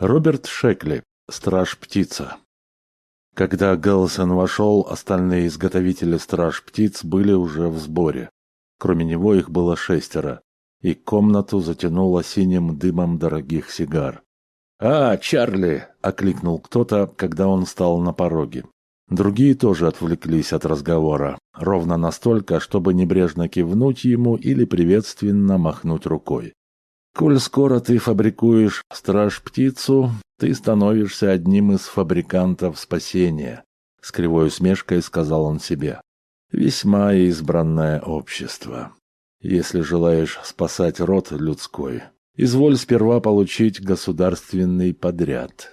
Роберт Шекли, страж-птица. Когда Гэлсон вошел, остальные изготовители страж-птиц были уже в сборе. Кроме него их было шестеро, и комнату затянуло синим дымом дорогих сигар. «А, Чарли!» — окликнул кто-то, когда он стал на пороге. Другие тоже отвлеклись от разговора, ровно настолько, чтобы небрежно кивнуть ему или приветственно махнуть рукой. «Коль скоро ты фабрикуешь страж-птицу, ты становишься одним из фабрикантов спасения», — с кривой усмешкой сказал он себе. «Весьма избранное общество. Если желаешь спасать род людской, изволь сперва получить государственный подряд».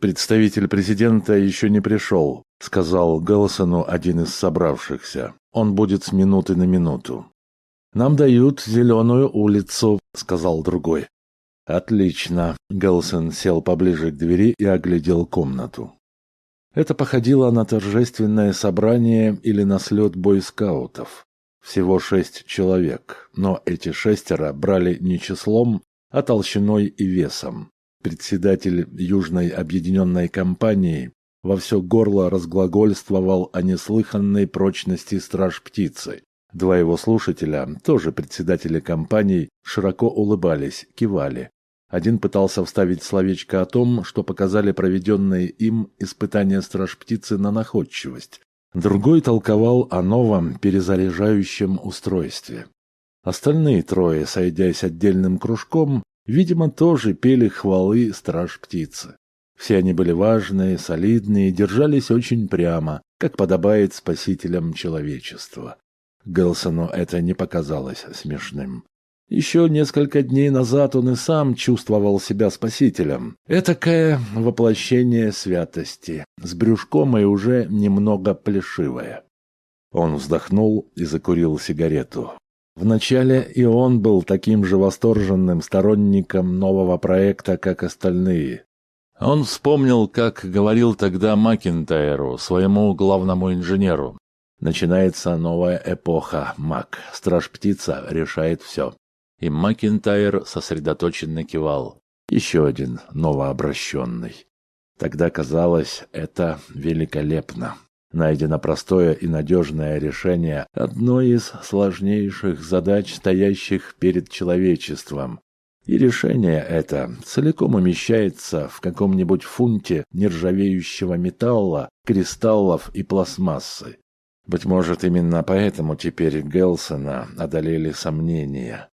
«Представитель президента еще не пришел», — сказал Гэлсону один из собравшихся. «Он будет с минуты на минуту». «Нам дают зеленую улицу», — сказал другой. «Отлично». Гэлсон сел поближе к двери и оглядел комнату. Это походило на торжественное собрание или на слет бойскаутов. Всего шесть человек, но эти шестеро брали не числом, а толщиной и весом. Председатель Южной объединенной компании во все горло разглагольствовал о неслыханной прочности страж-птицы. Два его слушателя, тоже председатели компаний, широко улыбались, кивали. Один пытался вставить словечко о том, что показали проведенные им испытания страж-птицы на находчивость. Другой толковал о новом перезаряжающем устройстве. Остальные трое, сойдясь отдельным кружком, Видимо, тоже пели хвалы страж-птицы. Все они были важные, солидные, держались очень прямо, как подобает спасителям человечества. Гелсону это не показалось смешным. Еще несколько дней назад он и сам чувствовал себя спасителем. Этакое воплощение святости, с брюшком и уже немного плешивое. Он вздохнул и закурил сигарету. Вначале и он был таким же восторженным сторонником нового проекта, как остальные. Он вспомнил, как говорил тогда Макинтайру, своему главному инженеру. Начинается новая эпоха, Мак. Страж-птица решает все. И Макинтайр сосредоточенно кивал. Еще один новообращенный. Тогда казалось, это великолепно. Найдено простое и надежное решение одной из сложнейших задач, стоящих перед человечеством. И решение это целиком умещается в каком-нибудь фунте нержавеющего металла, кристаллов и пластмассы. Быть может, именно поэтому теперь Гелсона одолели сомнения.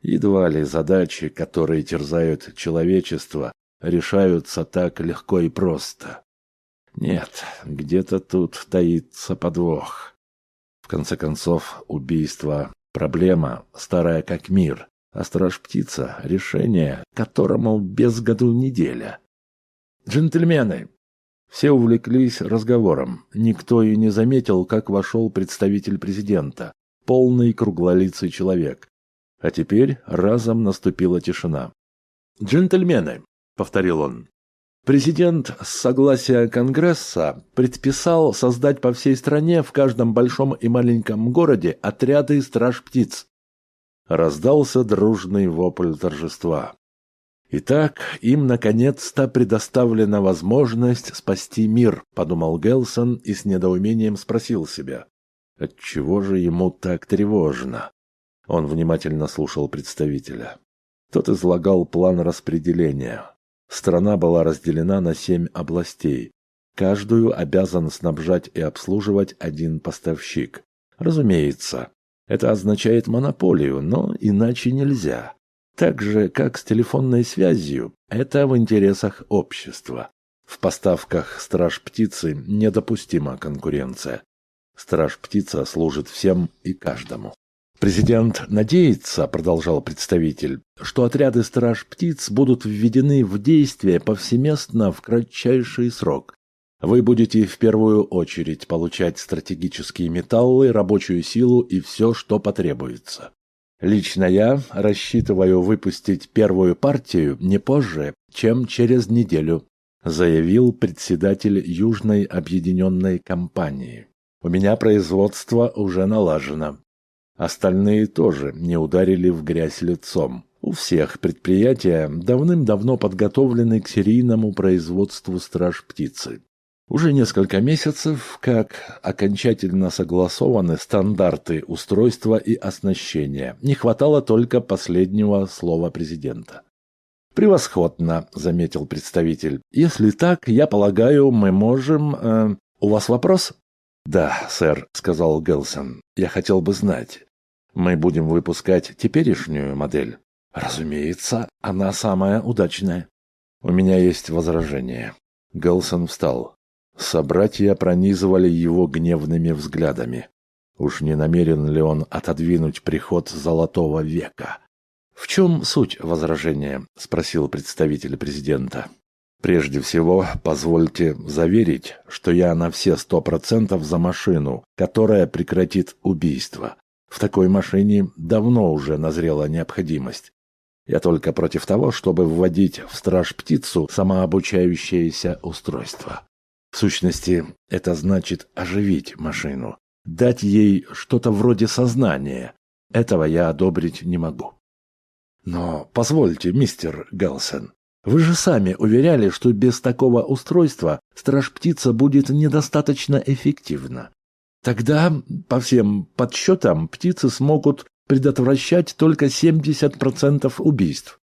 Едва ли задачи, которые терзают человечество, решаются так легко и просто. Нет, где-то тут таится подвох. В конце концов, убийство – проблема, старая как мир, а страж-птица – решение, которому без году неделя. «Джентльмены!» Все увлеклись разговором. Никто и не заметил, как вошел представитель президента, полный круглолицый человек. А теперь разом наступила тишина. «Джентльмены!» — повторил он. Президент с согласия Конгресса предписал создать по всей стране в каждом большом и маленьком городе отряды страж-птиц. Раздался дружный вопль торжества. Итак, им наконец-то предоставлена возможность спасти мир, подумал Гелсон и с недоумением спросил себя. Отчего же ему так тревожно? Он внимательно слушал представителя. Тот излагал план распределения. Страна была разделена на семь областей. Каждую обязан снабжать и обслуживать один поставщик. Разумеется, это означает монополию, но иначе нельзя. Так же, как с телефонной связью, это в интересах общества. В поставках страж-птицы недопустима конкуренция. Страж-птица служит всем и каждому. Президент надеется, продолжал представитель, что отряды страж-птиц будут введены в действие повсеместно в кратчайший срок. Вы будете в первую очередь получать стратегические металлы, рабочую силу и все, что потребуется. Лично я рассчитываю выпустить первую партию не позже, чем через неделю, заявил председатель Южной объединенной компании. У меня производство уже налажено. Остальные тоже не ударили в грязь лицом. У всех предприятия давным-давно подготовлены к серийному производству страж птицы. Уже несколько месяцев, как окончательно согласованы стандарты устройства и оснащения. Не хватало только последнего слова президента. «Превосходно», — заметил представитель. «Если так, я полагаю, мы можем... Э, у вас вопрос?» «Да, сэр», — сказал Гелсон. «Я хотел бы знать. Мы будем выпускать теперешнюю модель?» «Разумеется, она самая удачная». «У меня есть возражение». Гелсон встал. Собратья пронизывали его гневными взглядами. Уж не намерен ли он отодвинуть приход Золотого века? «В чем суть возражения?» – спросил представитель президента. «Прежде всего, позвольте заверить, что я на все сто процентов за машину, которая прекратит убийство. В такой машине давно уже назрела необходимость. Я только против того, чтобы вводить в страж птицу самообучающееся устройство. В сущности, это значит оживить машину, дать ей что-то вроде сознания. Этого я одобрить не могу. Но позвольте, мистер Галсен, вы же сами уверяли, что без такого устройства страж-птица будет недостаточно эффективна. Тогда, по всем подсчетам, птицы смогут предотвращать только 70% убийств.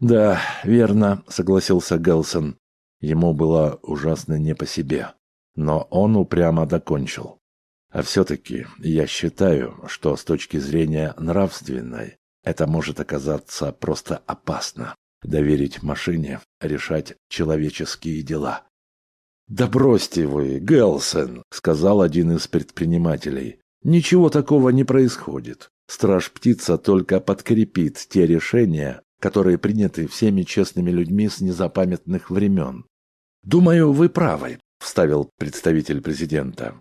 «Да, верно», — согласился Галсон. Ему было ужасно не по себе. Но он упрямо докончил. А все-таки я считаю, что с точки зрения нравственной это может оказаться просто опасно. Доверить машине решать человеческие дела. «Да бросьте вы, Гелсен», — сказал один из предпринимателей. «Ничего такого не происходит. Страж-птица только подкрепит те решения, которые приняты всеми честными людьми с незапамятных времен. «Думаю, вы правы», — вставил представитель президента.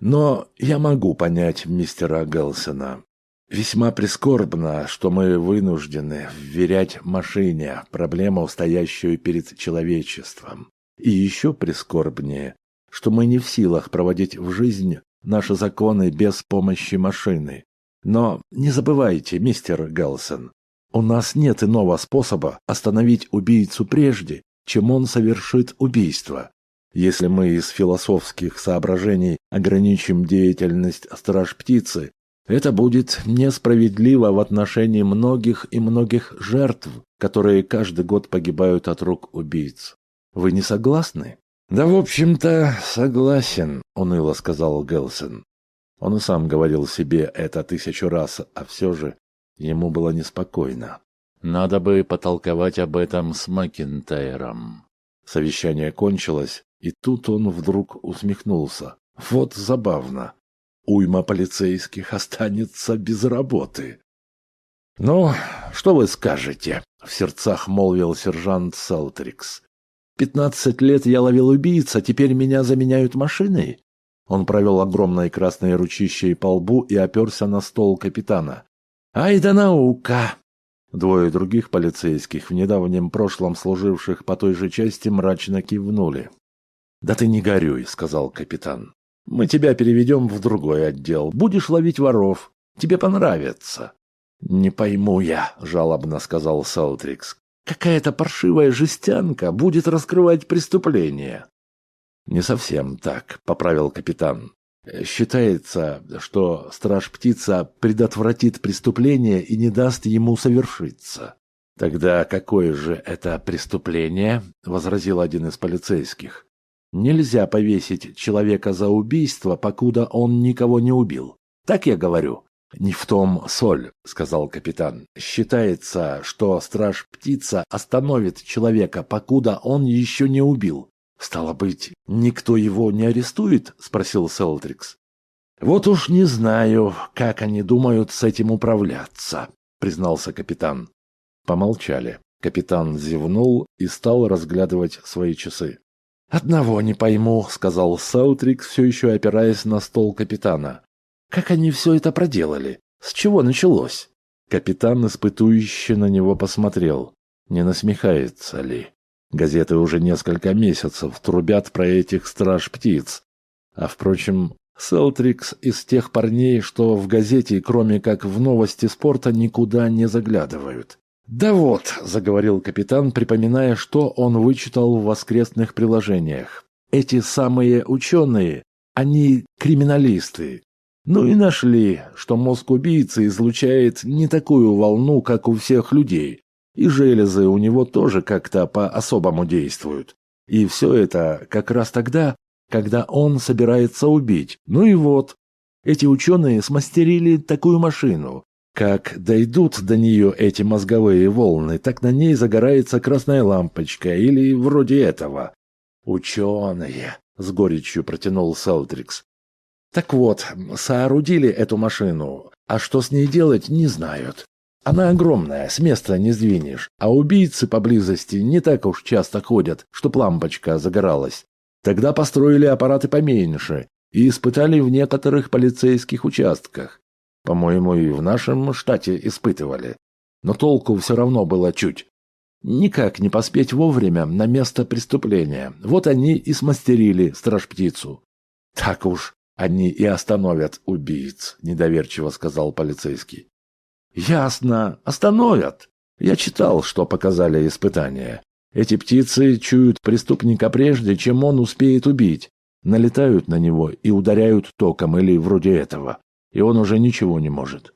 «Но я могу понять мистера Гелсона. Весьма прискорбно, что мы вынуждены вверять машине проблему, стоящую перед человечеством. И еще прискорбнее, что мы не в силах проводить в жизнь наши законы без помощи машины. Но не забывайте, мистер Галсон, у нас нет иного способа остановить убийцу прежде, чем он совершит убийство. Если мы из философских соображений ограничим деятельность страж-птицы, это будет несправедливо в отношении многих и многих жертв, которые каждый год погибают от рук убийц. Вы не согласны? Да, в общем-то, согласен, уныло сказал Гелсен. Он и сам говорил себе это тысячу раз, а все же ему было неспокойно. Надо бы потолковать об этом с Макинтайром. Совещание кончилось, и тут он вдруг усмехнулся. Вот забавно уйма полицейских останется без работы. «Ну, что вы скажете?» — в сердцах молвил сержант Селтрикс. «Пятнадцать лет я ловил убийц, а теперь меня заменяют машиной?» Он провел огромной красной ручищей по лбу и оперся на стол капитана. «Ай да наука!» Двое других полицейских, в недавнем прошлом служивших по той же части, мрачно кивнули. «Да ты не горюй», — сказал капитан. Мы тебя переведем в другой отдел. Будешь ловить воров. Тебе понравится. Не пойму я, жалобно сказал Селтрикс. Какая-то паршивая жестянка будет раскрывать преступление. Не совсем так, поправил капитан. Считается, что страж-птица предотвратит преступление и не даст ему совершиться. Тогда какое же это преступление? возразил один из полицейских. Нельзя повесить человека за убийство, покуда он никого не убил. Так я говорю. Не в том соль, сказал капитан. Считается, что страж-птица остановит человека, покуда он еще не убил. Стало быть, никто его не арестует? спросил Селтрикс. Вот уж не знаю, как они думают с этим управляться, признался капитан. Помолчали. Капитан зевнул и стал разглядывать свои часы. «Одного не пойму», — сказал Саутрик, все еще опираясь на стол капитана. «Как они все это проделали? С чего началось?» Капитан испытующе на него посмотрел. Не насмехается ли? Газеты уже несколько месяцев трубят про этих страж-птиц. А, впрочем, Селтрикс из тех парней, что в газете, кроме как в новости спорта, никуда не заглядывают. «Да вот», — заговорил капитан, припоминая, что он вычитал в воскресных приложениях. «Эти самые ученые, они криминалисты. Ну и нашли, что мозг убийцы излучает не такую волну, как у всех людей, и железы у него тоже как-то по-особому действуют. И все это как раз тогда, когда он собирается убить. Ну и вот, эти ученые смастерили такую машину. Как дойдут до нее эти мозговые волны, так на ней загорается красная лампочка или вроде этого. «Ученые!» — с горечью протянул Селтрикс. «Так вот, соорудили эту машину, а что с ней делать, не знают. Она огромная, с места не сдвинешь, а убийцы поблизости не так уж часто ходят, чтоб лампочка загоралась. Тогда построили аппараты поменьше и испытали в некоторых полицейских участках. По-моему, и в нашем штате испытывали. Но толку все равно было чуть. Никак не поспеть вовремя на место преступления. Вот они и смастерили страж-птицу. Так уж они и остановят убийц, недоверчиво сказал полицейский. Ясно, остановят. Я читал, что показали испытания. Эти птицы чуют преступника прежде, чем он успеет убить. Налетают на него и ударяют током или вроде этого. И он уже ничего не может.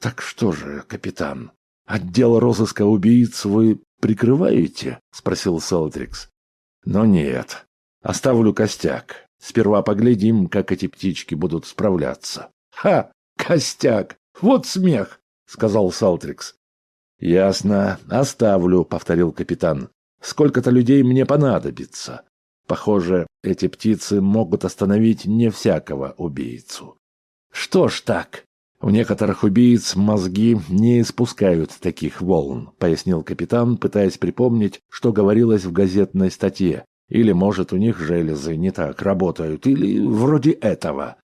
Так что же, капитан, отдел розыска убийц вы прикрываете? Спросил Селтрикс. Но нет. Оставлю костяк. Сперва поглядим, как эти птички будут справляться. Ха! Костяк! Вот смех! — сказал Салтрикс. «Ясно. Оставлю», — повторил капитан. «Сколько-то людей мне понадобится. Похоже, эти птицы могут остановить не всякого убийцу». «Что ж так? У некоторых убийц мозги не испускают таких волн», — пояснил капитан, пытаясь припомнить, что говорилось в газетной статье. «Или, может, у них железы не так работают, или вроде этого».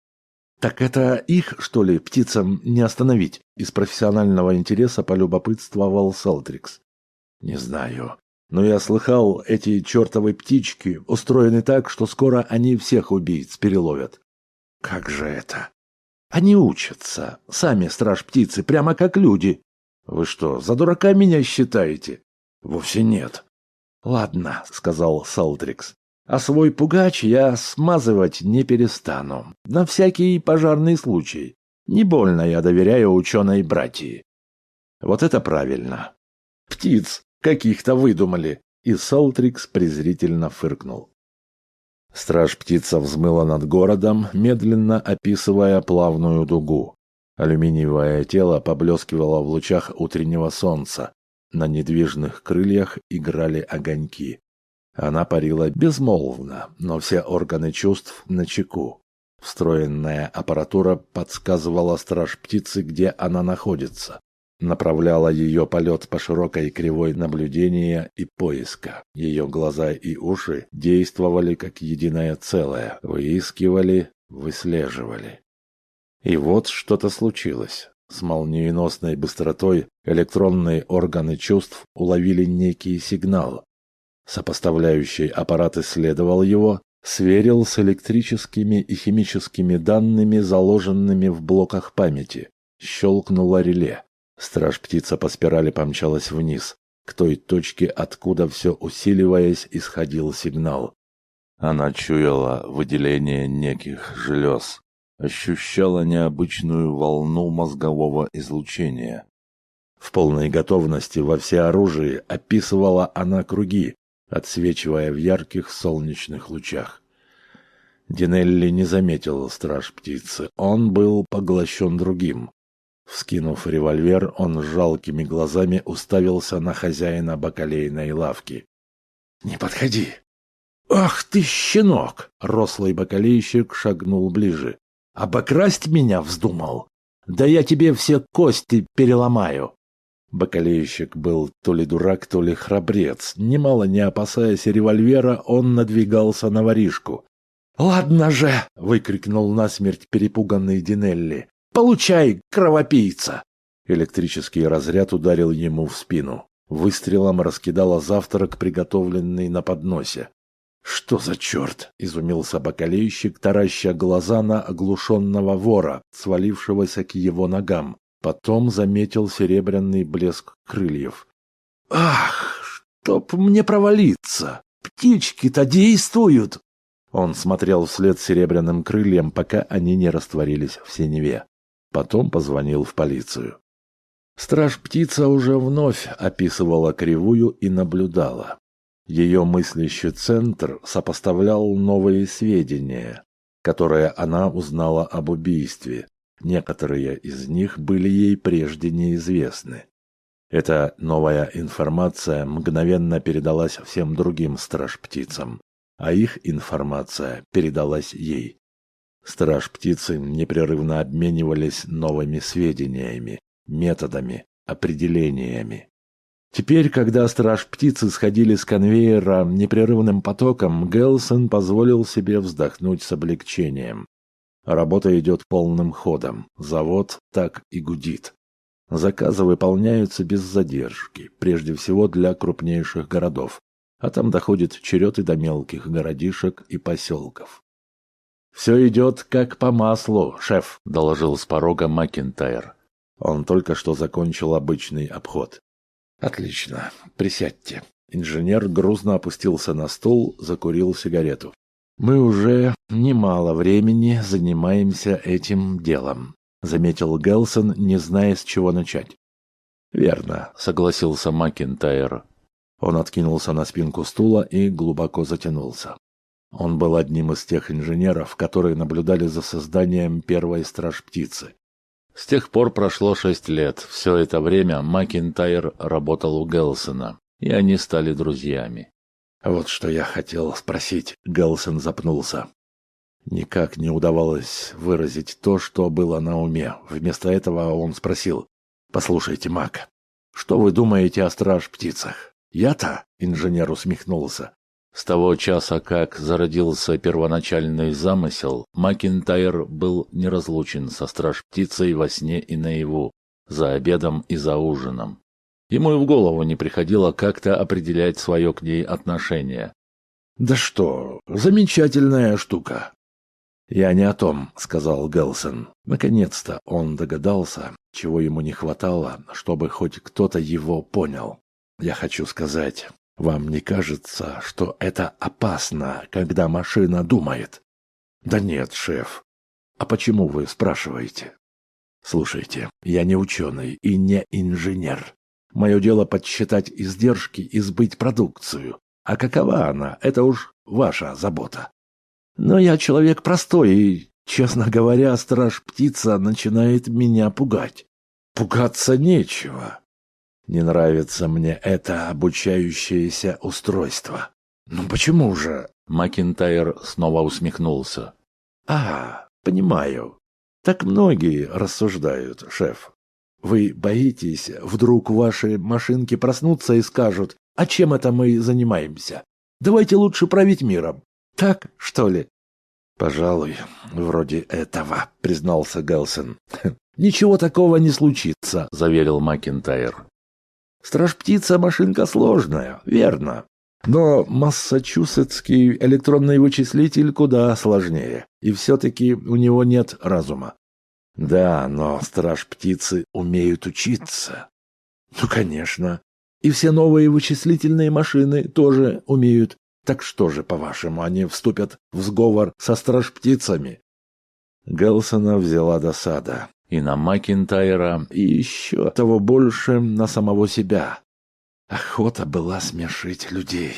«Так это их, что ли, птицам не остановить?» Из профессионального интереса полюбопытствовал Селтрикс. «Не знаю. Но я слыхал, эти чертовы птички устроены так, что скоро они всех убийц переловят». «Как же это?» «Они учатся. Сами страж-птицы, прямо как люди». «Вы что, за дурака меня считаете?» «Вовсе нет». «Ладно», — сказал Салтрикс. А свой пугач я смазывать не перестану. На всякий пожарный случай. Не больно я доверяю ученой братьи. Вот это правильно. Птиц каких-то выдумали. И Солтрикс презрительно фыркнул. Страж-птица взмыла над городом, медленно описывая плавную дугу. Алюминиевое тело поблескивало в лучах утреннего солнца. На недвижных крыльях играли огоньки. Она парила безмолвно, но все органы чувств на чеку. Встроенная аппаратура подсказывала страж птицы, где она находится. Направляла ее полет по широкой кривой наблюдения и поиска. Ее глаза и уши действовали как единое целое, выискивали, выслеживали. И вот что-то случилось. С молниеносной быстротой электронные органы чувств уловили некий сигнал, Сопоставляющий аппарат исследовал его, сверил с электрическими и химическими данными, заложенными в блоках памяти. Щелкнуло реле. Страж-птица по спирали помчалась вниз, к той точке, откуда все усиливаясь, исходил сигнал. Она чуяла выделение неких желез, ощущала необычную волну мозгового излучения. В полной готовности во всеоружии описывала она круги, отсвечивая в ярких солнечных лучах. Динелли не заметил страж птицы. Он был поглощен другим. Вскинув револьвер, он жалкими глазами уставился на хозяина бакалейной лавки. «Не подходи!» «Ах ты, щенок!» — рослый бакалейщик шагнул ближе. «Обокрасть меня вздумал? Да я тебе все кости переломаю!» Бакалейщик был то ли дурак, то ли храбрец. Немало не опасаясь револьвера, он надвигался на воришку. «Ладно же!» — выкрикнул насмерть перепуганный Динелли. «Получай, кровопийца!» Электрический разряд ударил ему в спину. Выстрелом раскидала завтрак, приготовленный на подносе. «Что за черт?» — изумился бакалейщик, тараща глаза на оглушенного вора, свалившегося к его ногам. Потом заметил серебряный блеск крыльев. Ах, чтоб мне провалиться! Птички-то действуют!» Он смотрел вслед серебряным крыльям, пока они не растворились в синеве. Потом позвонил в полицию. Страж-птица уже вновь описывала кривую и наблюдала. Ее мыслящий центр сопоставлял новые сведения, которые она узнала об убийстве. Некоторые из них были ей прежде неизвестны. Эта новая информация мгновенно передалась всем другим страж-птицам, а их информация передалась ей. Страж-птицы непрерывно обменивались новыми сведениями, методами, определениями. Теперь, когда страж-птицы сходили с конвейера непрерывным потоком, Гелсон позволил себе вздохнуть с облегчением. Работа идет полным ходом, завод так и гудит. Заказы выполняются без задержки, прежде всего для крупнейших городов, а там доходит черед и до мелких городишек и поселков. «Все идет как по маслу, шеф», — доложил с порога Макинтайр. Он только что закончил обычный обход. «Отлично. Присядьте». Инженер грузно опустился на стул, закурил сигарету. «Мы уже немало времени занимаемся этим делом», — заметил Гелсон, не зная, с чего начать. «Верно», — согласился Макинтайр. Он откинулся на спинку стула и глубоко затянулся. Он был одним из тех инженеров, которые наблюдали за созданием первой страж-птицы. С тех пор прошло шесть лет. Все это время Макинтайр работал у Гелсона, и они стали друзьями. Вот что я хотел спросить, Гелсон запнулся. Никак не удавалось выразить то, что было на уме. Вместо этого он спросил. «Послушайте, Мак, что вы думаете о страж-птицах?» «Я-то?» — инженер усмехнулся. С того часа, как зародился первоначальный замысел, Макинтайр был неразлучен со страж-птицей во сне и наяву, за обедом и за ужином. Ему и в голову не приходило как-то определять свое к ней отношение. «Да что, замечательная штука!» «Я не о том», — сказал Гелсон. Наконец-то он догадался, чего ему не хватало, чтобы хоть кто-то его понял. «Я хочу сказать, вам не кажется, что это опасно, когда машина думает? Да нет, шеф. А почему вы спрашиваете? Слушайте, я не ученый и не инженер. Мое дело подсчитать издержки и сбыть продукцию. А какова она, это уж ваша забота. Но я человек простой и, честно говоря, страж-птица начинает меня пугать. Пугаться нечего. Не нравится мне это обучающееся устройство. Ну почему же? Макинтайр снова усмехнулся. А, понимаю. Так многие рассуждают, шеф. Вы боитесь, вдруг ваши машинки проснутся и скажут, а чем это мы занимаемся? Давайте лучше править миром. Так, что ли? Пожалуй, вроде этого, признался Гелсен. Ничего такого не случится, заверил Макинтайр. Страж-птица машинка сложная, верно. Но массачусетский электронный вычислитель куда сложнее, и все-таки у него нет разума. Да, но страж-птицы умеют учиться. Ну, конечно. И все новые вычислительные машины тоже умеют. Так что же, по-вашему, они вступят в сговор со страж-птицами? Гелсона взяла досада и на Макинтайра, и еще того больше на самого себя. Охота была смешить людей.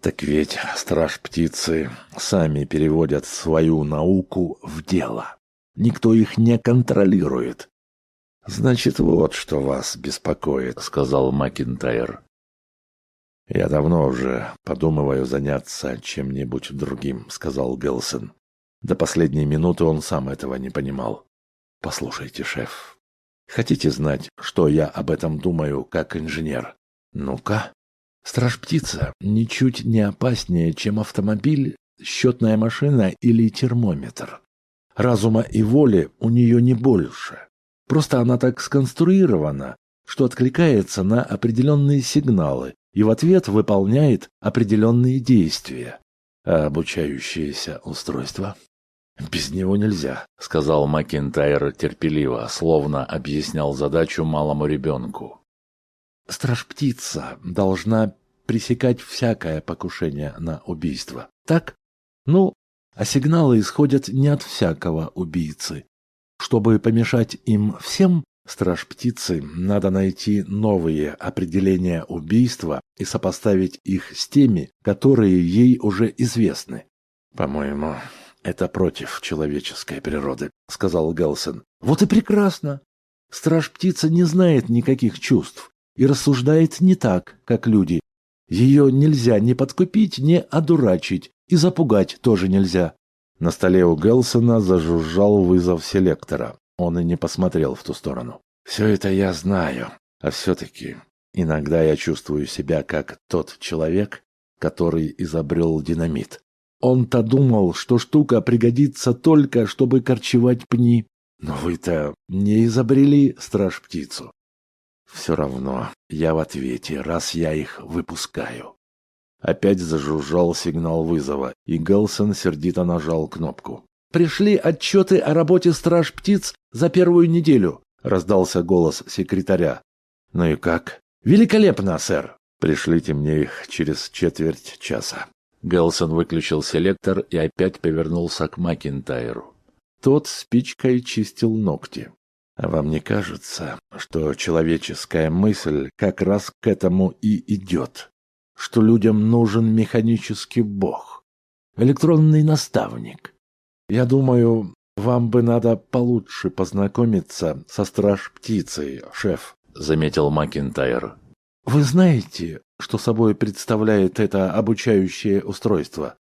Так ведь страж-птицы сами переводят свою науку в дело. Никто их не контролирует. «Значит, вот что вас беспокоит», — сказал Макинтайр. «Я давно уже подумываю заняться чем-нибудь другим», — сказал Гелсон. До последней минуты он сам этого не понимал. Послушайте, шеф, хотите знать, что я об этом думаю как инженер? Ну-ка. Страж-птица ничуть не опаснее, чем автомобиль, счетная машина или термометр. Разума и воли у нее не больше. Просто она так сконструирована, что откликается на определенные сигналы и в ответ выполняет определенные действия. А обучающееся устройство «Без него нельзя», — сказал Макинтайр терпеливо, словно объяснял задачу малому ребенку. Страж-птица должна пресекать всякое покушение на убийство. Так? Ну, а сигналы исходят не от всякого убийцы. Чтобы помешать им всем, страж-птицы надо найти новые определения убийства и сопоставить их с теми, которые ей уже известны. По-моему, это против человеческой природы, сказал Гелсон. Вот и прекрасно. Страж-птица не знает никаких чувств и рассуждает не так, как люди. Ее нельзя ни подкупить, ни одурачить, и запугать тоже нельзя. На столе у Гелсона зажужжал вызов селектора. Он и не посмотрел в ту сторону. «Все это я знаю, а все-таки иногда я чувствую себя как тот человек, который изобрел динамит. Он-то думал, что штука пригодится только, чтобы корчевать пни. Но вы-то не изобрели страж-птицу. Все равно я в ответе, раз я их выпускаю. Опять зажужжал сигнал вызова, и Гелсон сердито нажал кнопку. «Пришли отчеты о работе страж-птиц за первую неделю», — раздался голос секретаря. «Ну и как?» «Великолепно, сэр!» «Пришлите мне их через четверть часа». Гелсон выключил селектор и опять повернулся к Макинтайру. Тот спичкой чистил ногти. А вам не кажется, что человеческая мысль как раз к этому и идет? Что людям нужен механический бог, электронный наставник? Я думаю, вам бы надо получше познакомиться со страж-птицей, шеф, заметил Макинтайр. Вы знаете, что собой представляет это обучающее устройство?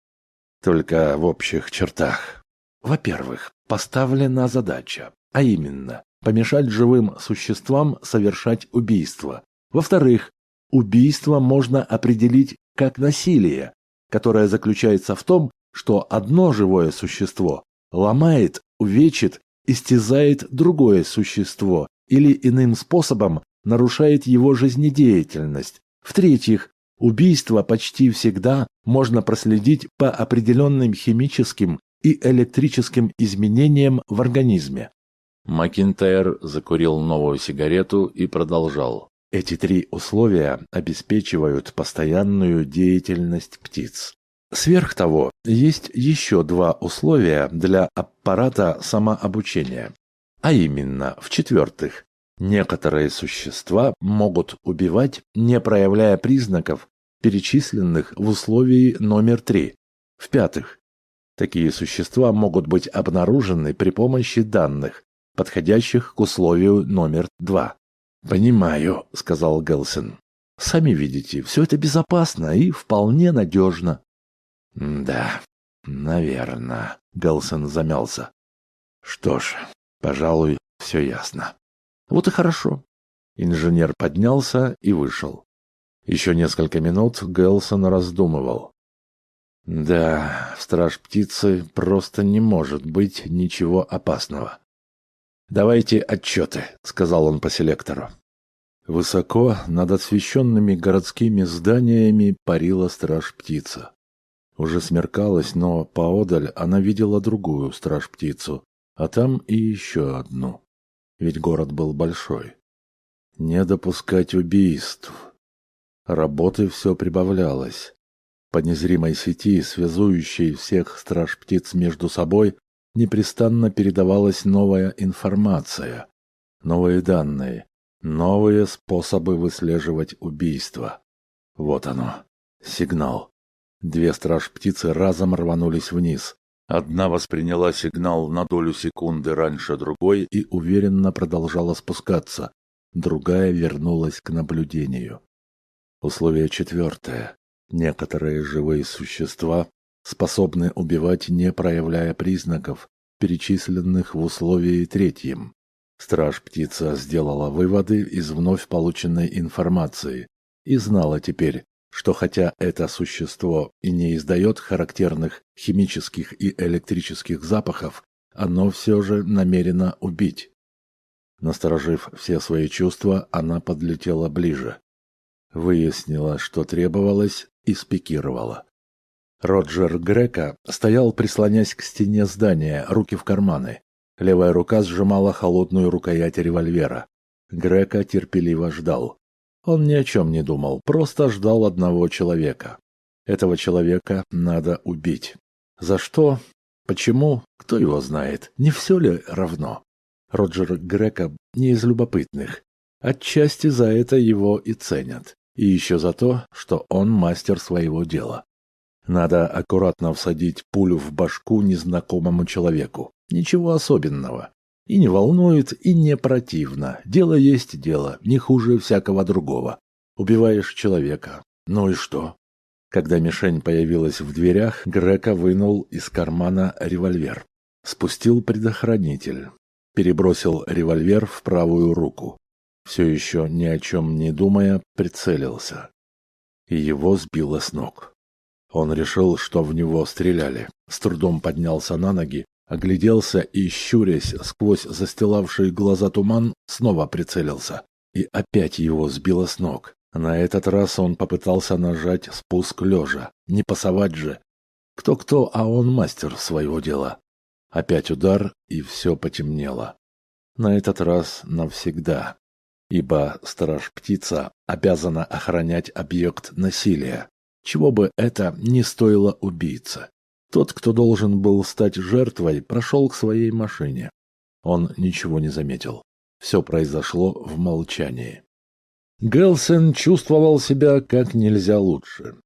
Только в общих чертах. Во-первых, поставлена задача, а именно помешать живым существам совершать убийство. Во-вторых, убийство можно определить как насилие, которое заключается в том, что одно живое существо ломает, увечит, истязает другое существо или иным способом нарушает его жизнедеятельность. В-третьих, убийство почти всегда можно проследить по определенным химическим и электрическим изменениям в организме. Макинтайр закурил новую сигарету и продолжал. Эти три условия обеспечивают постоянную деятельность птиц. Сверх того, есть еще два условия для аппарата самообучения. А именно, в-четвертых, некоторые существа могут убивать, не проявляя признаков, перечисленных в условии номер три. В-пятых, такие существа могут быть обнаружены при помощи данных, подходящих к условию номер два. «Понимаю», — сказал Гелсен. «Сами видите, все это безопасно и вполне надежно». «Да, наверное», — Гелсен замялся. «Что ж, пожалуй, все ясно». «Вот и хорошо». Инженер поднялся и вышел. Еще несколько минут Гелсон раздумывал. Да, страж птицы просто не может быть ничего опасного. «Давайте отчеты», — сказал он по селектору. Высоко над освещенными городскими зданиями парила страж-птица. Уже смеркалось, но поодаль она видела другую страж-птицу, а там и еще одну. Ведь город был большой. Не допускать убийств. Работы все прибавлялось. По незримой сети, связующей всех страж-птиц между собой, непрестанно передавалась новая информация, новые данные, новые способы выслеживать убийства. Вот оно, сигнал. Две страж-птицы разом рванулись вниз. Одна восприняла сигнал на долю секунды раньше другой и уверенно продолжала спускаться. Другая вернулась к наблюдению. Условие четвертое. Некоторые живые существа способны убивать, не проявляя признаков, перечисленных в условии третьем. Страж-птица сделала выводы из вновь полученной информации и знала теперь, что хотя это существо и не издает характерных химических и электрических запахов, оно все же намерено убить. Насторожив все свои чувства, она подлетела ближе. Выяснила, что требовалось, и спикировала. Роджер Грека стоял, прислонясь к стене здания, руки в карманы. Левая рука сжимала холодную рукоять револьвера. Грека терпеливо ждал. Он ни о чем не думал, просто ждал одного человека. Этого человека надо убить. За что? Почему? Кто его знает? Не все ли равно? Роджер Грека не из любопытных. Отчасти за это его и ценят. И еще за то, что он мастер своего дела. Надо аккуратно всадить пулю в башку незнакомому человеку. Ничего особенного. И не волнует, и не противно. Дело есть дело, не хуже всякого другого. Убиваешь человека. Ну и что? Когда мишень появилась в дверях, Грека вынул из кармана револьвер. Спустил предохранитель. Перебросил револьвер в правую руку. Все еще ни о чем не думая, прицелился. И его сбило с ног. Он решил, что в него стреляли. С трудом поднялся на ноги, огляделся и, щурясь сквозь застилавшие глаза туман, снова прицелился. И опять его сбило с ног. На этот раз он попытался нажать спуск лежа. Не пасовать же. Кто-кто, а он мастер своего дела. Опять удар, и все потемнело. На этот раз навсегда. Ибо страж-птица обязана охранять объект насилия. Чего бы это ни стоило убийце. Тот, кто должен был стать жертвой, прошел к своей машине. Он ничего не заметил. Все произошло в молчании. Гелсен чувствовал себя как нельзя лучше.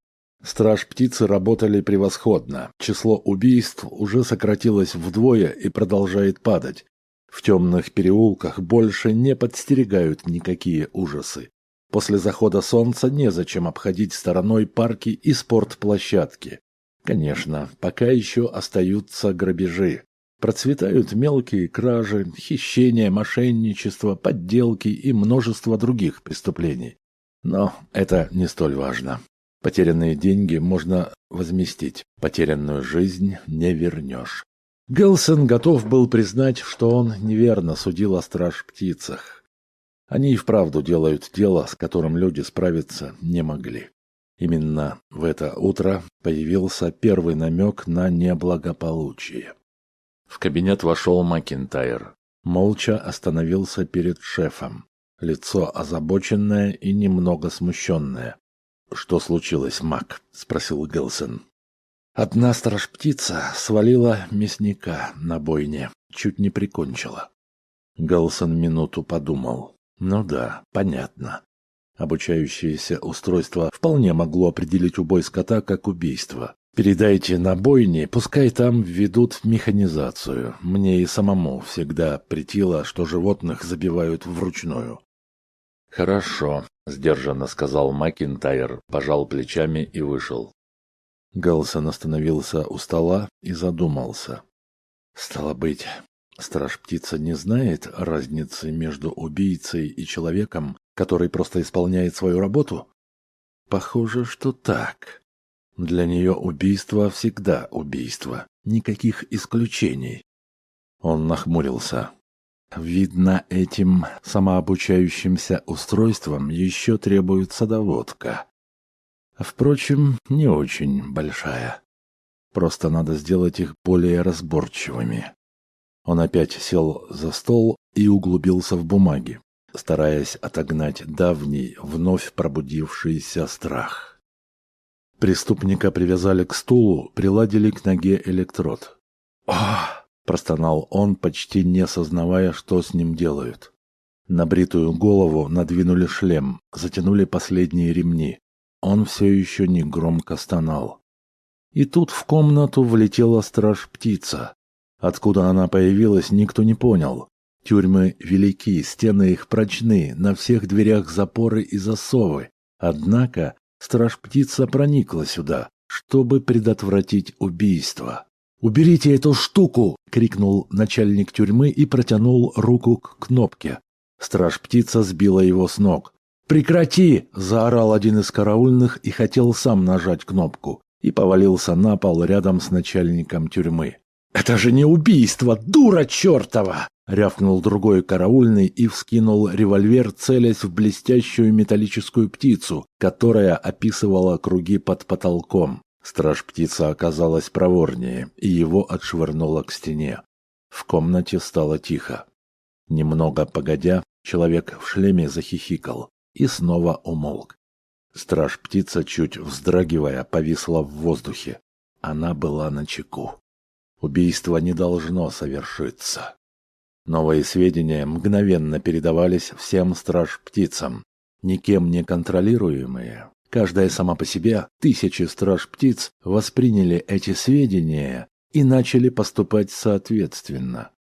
Страж-птицы работали превосходно. Число убийств уже сократилось вдвое и продолжает падать. В темных переулках больше не подстерегают никакие ужасы. После захода солнца незачем обходить стороной парки и спортплощадки. Конечно, пока еще остаются грабежи. Процветают мелкие кражи, хищения, мошенничество, подделки и множество других преступлений. Но это не столь важно. Потерянные деньги можно возместить, потерянную жизнь не вернешь. Гелсон готов был признать, что он неверно судил о страж-птицах. Они и вправду делают дело, с которым люди справиться не могли. Именно в это утро появился первый намек на неблагополучие. В кабинет вошел Макинтайр. Молча остановился перед шефом. Лицо озабоченное и немного смущенное. «Что случилось, Мак?» — спросил Гелсен. «Одна страж-птица свалила мясника на бойне, чуть не прикончила». Гелсен минуту подумал. «Ну да, понятно. Обучающееся устройство вполне могло определить убой скота как убийство. Передайте на бойне, пускай там введут механизацию. Мне и самому всегда притило, что животных забивают вручную. Хорошо, сдержанно сказал Макинтайр, пожал плечами и вышел. Галсон остановился у стола и задумался. Стало быть, страж-птица не знает разницы между убийцей и человеком, который просто исполняет свою работу? Похоже, что так. Для нее убийство всегда убийство, никаких исключений. Он нахмурился. Видно, этим самообучающимся устройством еще требуется доводка. Впрочем, не очень большая. Просто надо сделать их более разборчивыми. Он опять сел за стол и углубился в бумаги стараясь отогнать давний, вновь пробудившийся страх. Преступника привязали к стулу, приладили к ноге электрод. «Ах!» – простонал он, почти не сознавая, что с ним делают. На бритую голову надвинули шлем, затянули последние ремни. Он все еще не громко стонал. И тут в комнату влетела страж-птица. Откуда она появилась, никто не понял. Тюрьмы велики, стены их прочны, на всех дверях запоры и засовы. Однако страж-птица проникла сюда, чтобы предотвратить убийство. «Уберите эту штуку!» — крикнул начальник тюрьмы и протянул руку к кнопке. Страж-птица сбила его с ног. «Прекрати!» — заорал один из караульных и хотел сам нажать кнопку. И повалился на пол рядом с начальником тюрьмы. «Это же не убийство, дура чертова!» Рявкнул другой караульный и вскинул револьвер, целясь в блестящую металлическую птицу, которая описывала круги под потолком. Страж-птица оказалась проворнее, и его отшвырнуло к стене. В комнате стало тихо. Немного погодя, человек в шлеме захихикал. и снова умолк. Страж-птица, чуть вздрагивая, повисла в воздухе. Она была на чеку. Убийство не должно совершиться. Новые сведения мгновенно передавались всем страж-птицам, никем не контролируемые. Каждая сама по себе, тысячи страж-птиц восприняли эти сведения и начали поступать соответственно.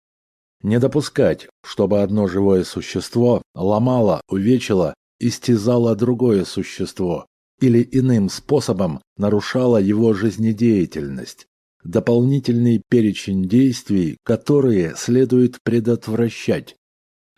Не допускать, чтобы одно живое существо ломало, увечило, истязало другое существо или иным способом нарушало его жизнедеятельность. Дополнительный перечень действий, которые следует предотвращать.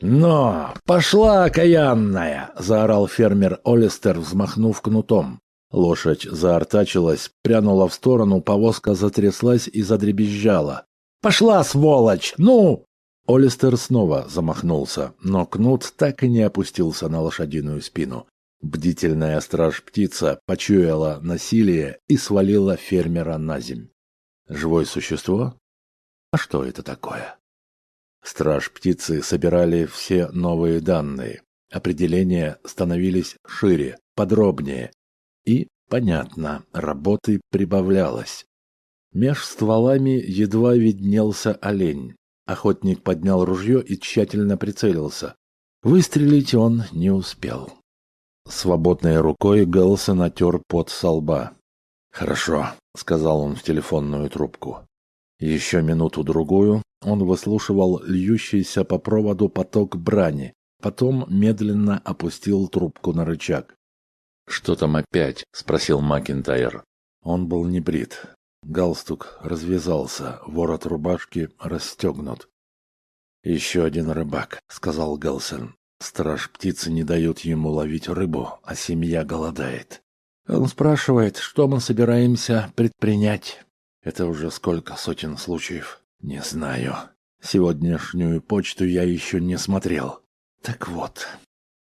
«Но! Пошла, окаянная!» – заорал фермер Олистер, взмахнув кнутом. Лошадь заортачилась, прянула в сторону, повозка затряслась и задребезжала. «Пошла, сволочь! Ну!» Олистер снова замахнулся, но кнут так и не опустился на лошадиную спину. Бдительная страж-птица почуяла насилие и свалила фермера на земь. Живое существо? А что это такое? Страж-птицы собирали все новые данные. Определения становились шире, подробнее. И, понятно, работы прибавлялось. Меж стволами едва виднелся олень. Охотник поднял ружье и тщательно прицелился. Выстрелить он не успел. Свободной рукой Гэлсон натер пот со лба. «Хорошо», — сказал он в телефонную трубку. Еще минуту-другую он выслушивал льющийся по проводу поток брани, потом медленно опустил трубку на рычаг. «Что там опять?» — спросил Макинтайр. Он был не брит. Галстук развязался, ворот рубашки расстегнут. «Еще один рыбак», — сказал Галсен. «Страж птицы не дает ему ловить рыбу, а семья голодает. Он спрашивает, что мы собираемся предпринять. Это уже сколько сотен случаев? Не знаю. Сегодняшнюю почту я еще не смотрел. Так вот,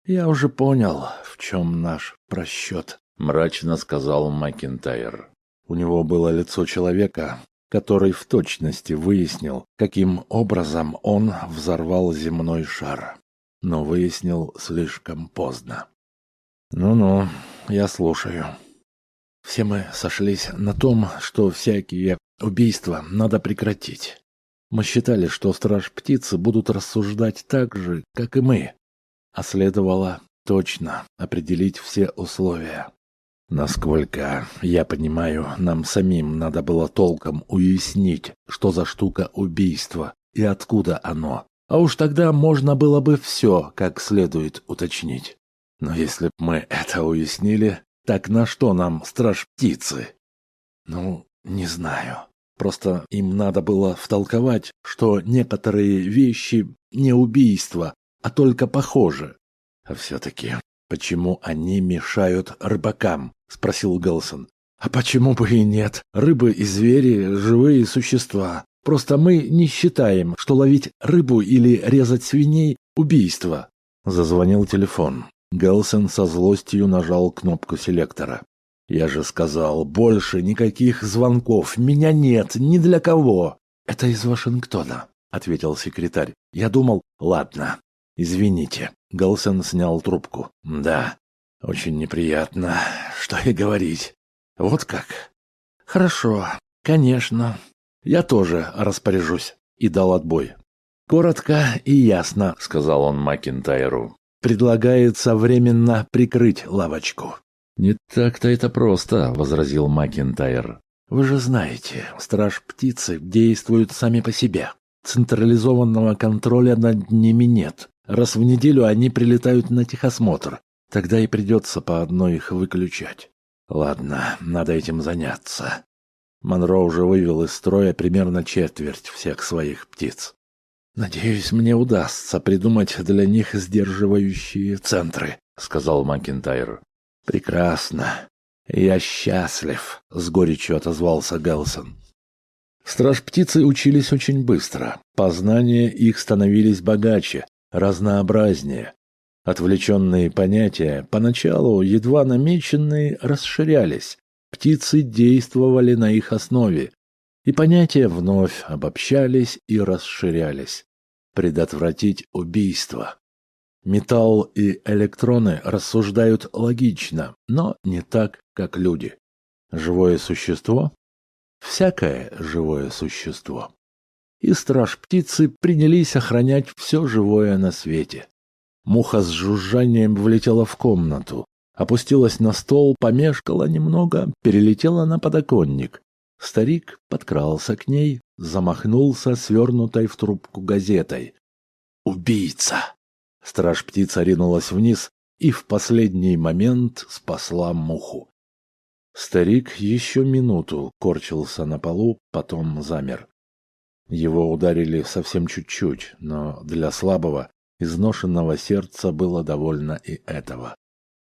я уже понял, в чем наш просчет, мрачно сказал Макинтайр. У него было лицо человека, который в точности выяснил, каким образом он взорвал земной шар. Но выяснил слишком поздно. «Ну-ну, я слушаю», все мы сошлись на том, что всякие убийства надо прекратить. Мы считали, что страж-птицы будут рассуждать так же, как и мы, а следовало точно определить все условия. Насколько я понимаю, нам самим надо было толком уяснить, что за штука убийство и откуда оно. А уж тогда можно было бы все как следует уточнить. Но если б мы это уяснили, так на что нам страж птицы? Ну, не знаю. Просто им надо было втолковать, что некоторые вещи не убийство, а только похожи. А все-таки, почему они мешают рыбакам? Спросил Гэлсон. А почему бы и нет? Рыбы и звери – живые существа. Просто мы не считаем, что ловить рыбу или резать свиней – убийство. Зазвонил телефон. Гелсен со злостью нажал кнопку селектора. «Я же сказал, больше никаких звонков. Меня нет, ни для кого». «Это из Вашингтона», — ответил секретарь. «Я думал, ладно, извините». Гелсен снял трубку. «Да, очень неприятно. Что и говорить. Вот как?» «Хорошо, конечно. Я тоже распоряжусь». И дал отбой. «Коротко и ясно», — сказал он Макинтайру предлагается временно прикрыть лавочку. «Не так-то это просто», — возразил Макентайр. «Вы же знаете, страж-птицы действуют сами по себе. Централизованного контроля над ними нет. Раз в неделю они прилетают на техосмотр. Тогда и придется по одной их выключать. Ладно, надо этим заняться». Монро уже вывел из строя примерно четверть всех своих птиц. «Надеюсь, мне удастся придумать для них сдерживающие центры», — сказал Макинтайр. «Прекрасно. Я счастлив», — с горечью отозвался Гэлсон. Страж-птицы учились очень быстро. Познания их становились богаче, разнообразнее. Отвлеченные понятия, поначалу едва намеченные, расширялись. Птицы действовали на их основе, и понятия вновь обобщались и расширялись. Предотвратить убийство. Металл и электроны рассуждают логично, но не так, как люди. Живое существо? Всякое живое существо. И страж-птицы принялись охранять все живое на свете. Муха с жужжанием влетела в комнату, опустилась на стол, помешкала немного, перелетела на подоконник. Старик подкрался к ней, замахнулся свернутой в трубку газетой. «Убийца!» Страж-птица ринулась вниз и в последний момент спасла муху. Старик еще минуту корчился на полу, потом замер. Его ударили совсем чуть-чуть, но для слабого, изношенного сердца было довольно и этого.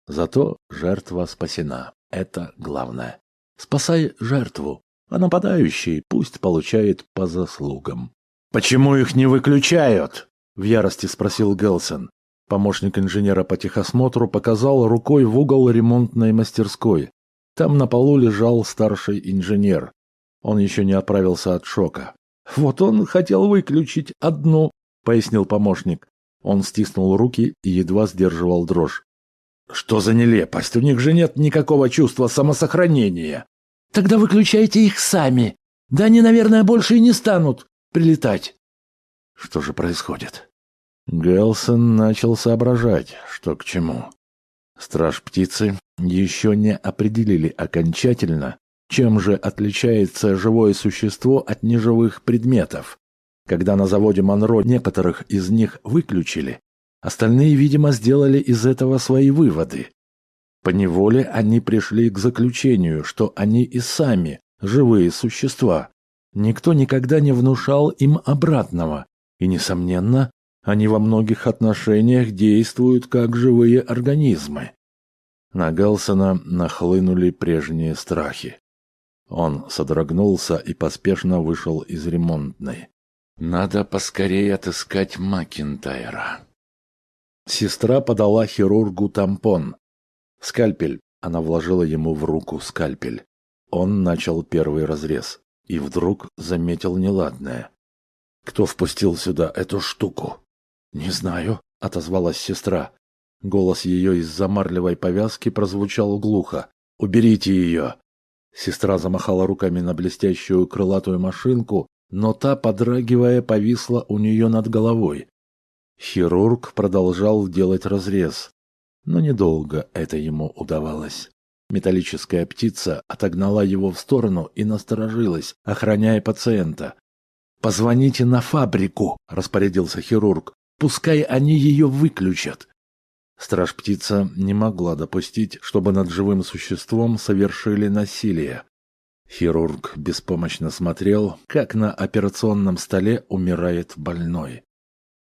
Зато жертва спасена. Это главное. Спасай жертву, а нападающий пусть получает по заслугам. «Почему их не выключают?» — в ярости спросил Гелсен. Помощник инженера по техосмотру показал рукой в угол ремонтной мастерской. Там на полу лежал старший инженер. Он еще не оправился от шока. «Вот он хотел выключить одну», — пояснил помощник. Он стиснул руки и едва сдерживал дрожь. «Что за нелепость? У них же нет никакого чувства самосохранения!» «Тогда выключайте их сами. Да они, наверное, больше и не станут прилетать». «Что же происходит?» Гелсон начал соображать, что к чему. Страж птицы еще не определили окончательно, чем же отличается живое существо от неживых предметов. Когда на заводе Монро некоторых из них выключили, остальные, видимо, сделали из этого свои выводы. По неволе они пришли к заключению, что они и сами живые существа. Никто никогда не внушал им обратного, и, несомненно, они во многих отношениях действуют как живые организмы. На Галсона нахлынули прежние страхи. Он содрогнулся и поспешно вышел из ремонтной. Надо поскорее отыскать Макинтайра. Сестра подала хирургу тампон. Скальпель. Она вложила ему в руку скальпель. Он начал первый разрез и вдруг заметил неладное. Кто впустил сюда эту штуку? «Не знаю», — отозвалась сестра. Голос ее из-за марлевой повязки прозвучал глухо. «Уберите ее!» Сестра замахала руками на блестящую крылатую машинку, но та, подрагивая, повисла у нее над головой. Хирург продолжал делать разрез, но недолго это ему удавалось. Металлическая птица отогнала его в сторону и насторожилась, охраняя пациента. «Позвоните на фабрику», — распорядился хирург. Пускай они ее выключат. Страж-птица не могла допустить, чтобы над живым существом совершили насилие. Хирург беспомощно смотрел, как на операционном столе умирает больной.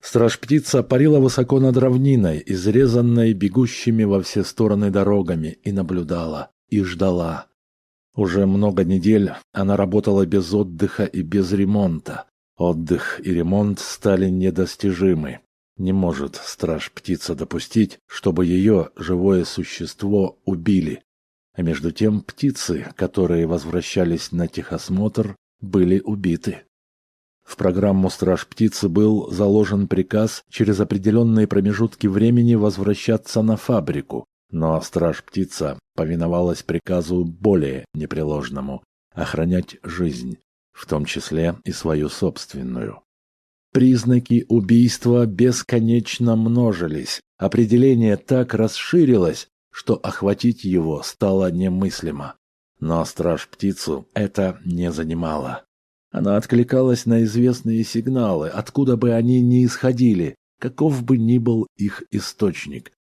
Страж-птица парила высоко над равниной, изрезанной бегущими во все стороны дорогами, и наблюдала, и ждала. Уже много недель она работала без отдыха и без ремонта. Отдых и ремонт стали недостижимы. Не может страж-птица допустить, чтобы ее, живое существо, убили. А между тем птицы, которые возвращались на техосмотр, были убиты. В программу «Страж-птицы» был заложен приказ через определенные промежутки времени возвращаться на фабрику, но «Страж-птица» повиновалась приказу более непреложному – охранять жизнь, в том числе и свою собственную. Признаки убийства бесконечно множились, определение так расширилось, что охватить его стало немыслимо. Но страж-птицу это не занимало. Она откликалась на известные сигналы, откуда бы они ни исходили, каков бы ни был их источник.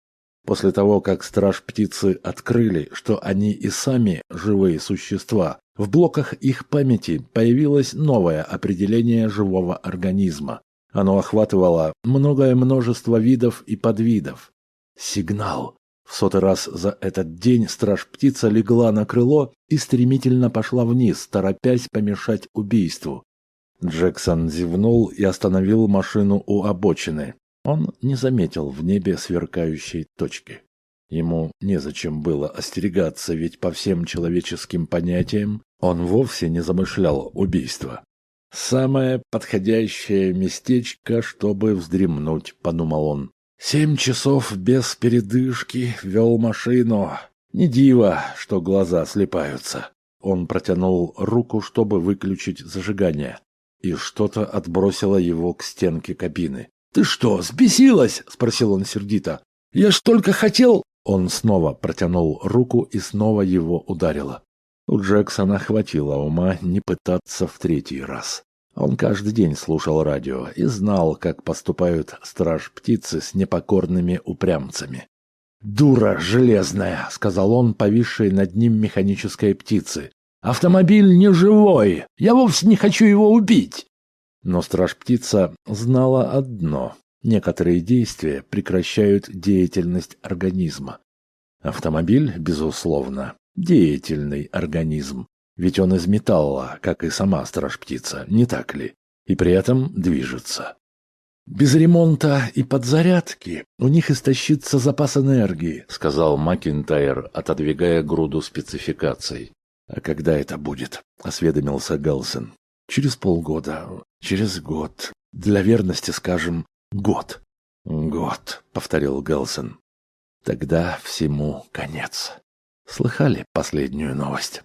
После того, как страж-птицы открыли, что они и сами живые существа, в блоках их памяти появилось новое определение живого организма. Оно охватывало многое множество видов и подвидов. Сигнал. В сотый раз за этот день страж-птица легла на крыло и стремительно пошла вниз, торопясь помешать убийству. Джексон зевнул и остановил машину у обочины. Он не заметил в небе сверкающей точки. Ему незачем было остерегаться, ведь по всем человеческим понятиям он вовсе не замышлял убийства. «Самое подходящее местечко, чтобы вздремнуть», — подумал он. Семь часов без передышки вел машину. Не диво, что глаза слепаются. Он протянул руку, чтобы выключить зажигание, и что-то отбросило его к стенке кабины. «Ты что, сбесилась?» — спросил он сердито. «Я ж только хотел...» Он снова протянул руку и снова его ударило. У Джексона хватило ума не пытаться в третий раз. Он каждый день слушал радио и знал, как поступают страж-птицы с непокорными упрямцами. «Дура железная!» — сказал он, повисшей над ним механической птицы. «Автомобиль не живой! Я вовсе не хочу его убить!» Но страж-птица знала одно. Некоторые действия прекращают деятельность организма. Автомобиль, безусловно, деятельный организм. Ведь он из металла, как и сама страж-птица, не так ли? И при этом движется. «Без ремонта и подзарядки у них истощится запас энергии», — сказал Макинтайр, отодвигая груду спецификаций. «А когда это будет?» — осведомился Галсен. «Через полгода. Через год. Для верности скажем, год». «Год», — повторил Галсен. «Тогда всему конец». Слыхали последнюю новость?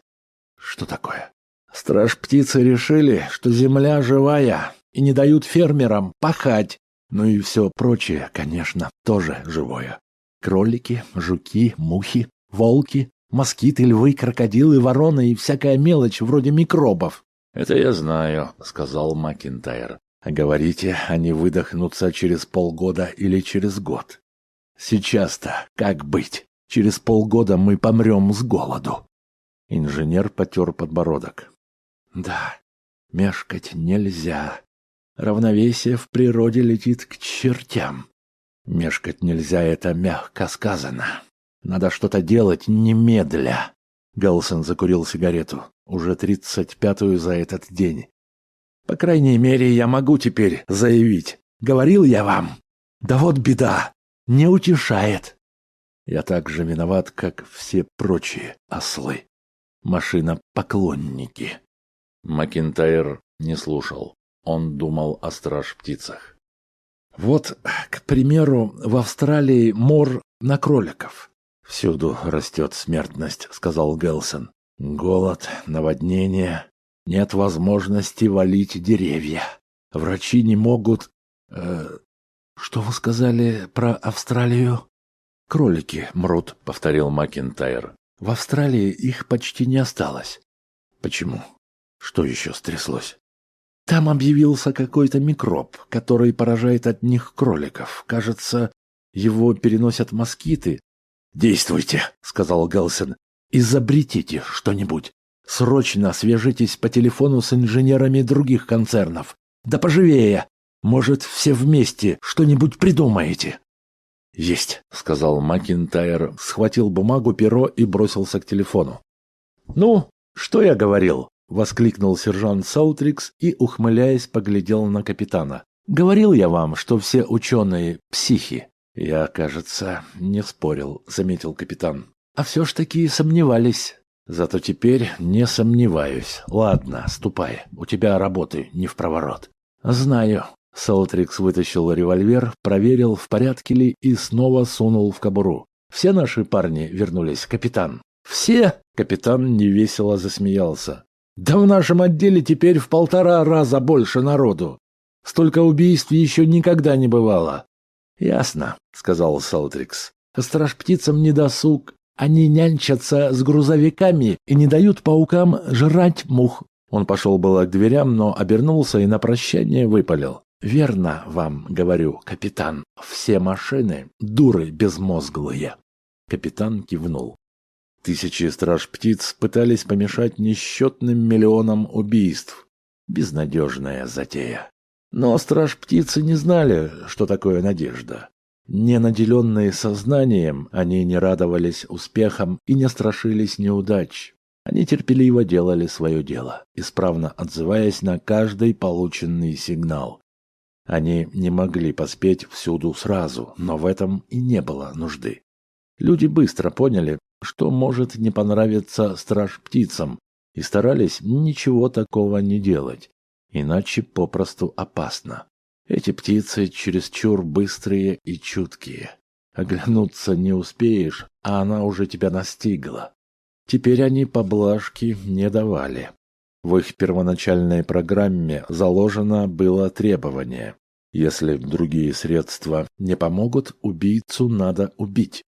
Что такое? Страж-птицы решили, что земля живая, и не дают фермерам пахать. Ну и все прочее, конечно, тоже живое. Кролики, жуки, мухи, волки, москиты, львы, крокодилы, вороны и всякая мелочь вроде микробов. «Это я знаю», — сказал Макинтайр. «А говорите, они выдохнутся через полгода или через год?» «Сейчас-то как быть? Через полгода мы помрем с голоду». Инженер потер подбородок. «Да, мешкать нельзя. Равновесие в природе летит к чертям. Мешкать нельзя, это мягко сказано. Надо что-то делать немедля. Галсон закурил сигарету, уже тридцать пятую за этот день. По крайней мере, я могу теперь заявить. Говорил я вам. Да вот беда. Не утешает. Я так же виноват, как все прочие ослы. Машина-поклонники. Макинтайр не слушал. Он думал о страж-птицах. Вот, к примеру, в Австралии мор на кроликов. Всюду растет смертность, сказал Гелсон. Голод, наводнение, нет возможности валить деревья. Врачи не могут... Э, что вы сказали про Австралию? Кролики мрут, повторил Макинтайр. В Австралии их почти не осталось. Почему? Что еще стряслось? Там объявился какой-то микроб, который поражает от них кроликов. Кажется, его переносят москиты. «Действуйте», — сказал Галсен. «Изобретите что-нибудь. Срочно свяжитесь по телефону с инженерами других концернов. Да поживее. Может, все вместе что-нибудь придумаете». «Есть», — сказал Макинтайр, схватил бумагу, перо и бросился к телефону. «Ну, что я говорил?» — воскликнул сержант Саутрикс и, ухмыляясь, поглядел на капитана. «Говорил я вам, что все ученые — психи». «Я, кажется, не спорил», — заметил капитан. «А все ж таки сомневались». «Зато теперь не сомневаюсь. Ладно, ступай. У тебя работы не в проворот». «Знаю». Саутрикс вытащил револьвер, проверил, в порядке ли, и снова сунул в кобуру. «Все наши парни вернулись, капитан». «Все?» — капитан невесело засмеялся. Да в нашем отделе теперь в полтора раза больше народу. Столько убийств еще никогда не бывало. Ясно, сказал Салтрикс. Страж птицам не досуг. Они нянчатся с грузовиками и не дают паукам жрать мух. Он пошел было к дверям, но обернулся и на прощание выпалил. «Верно вам, говорю, капитан, все машины — дуры безмозглые». Капитан кивнул. Тысячи страж-птиц пытались помешать несчетным миллионам убийств. Безнадежная затея. Но страж-птицы не знали, что такое надежда. Не наделенные сознанием, они не радовались успехам и не страшились неудач. Они терпеливо делали свое дело, исправно отзываясь на каждый полученный сигнал. Они не могли поспеть всюду сразу, но в этом и не было нужды. Люди быстро поняли, что может не понравиться страж-птицам, и старались ничего такого не делать, иначе попросту опасно. Эти птицы чересчур быстрые и чуткие. Оглянуться не успеешь, а она уже тебя настигла. Теперь они поблажки не давали. В их первоначальной программе заложено было требование. Если другие средства не помогут, убийцу надо убить.